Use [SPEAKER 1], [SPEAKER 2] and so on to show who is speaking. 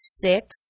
[SPEAKER 1] six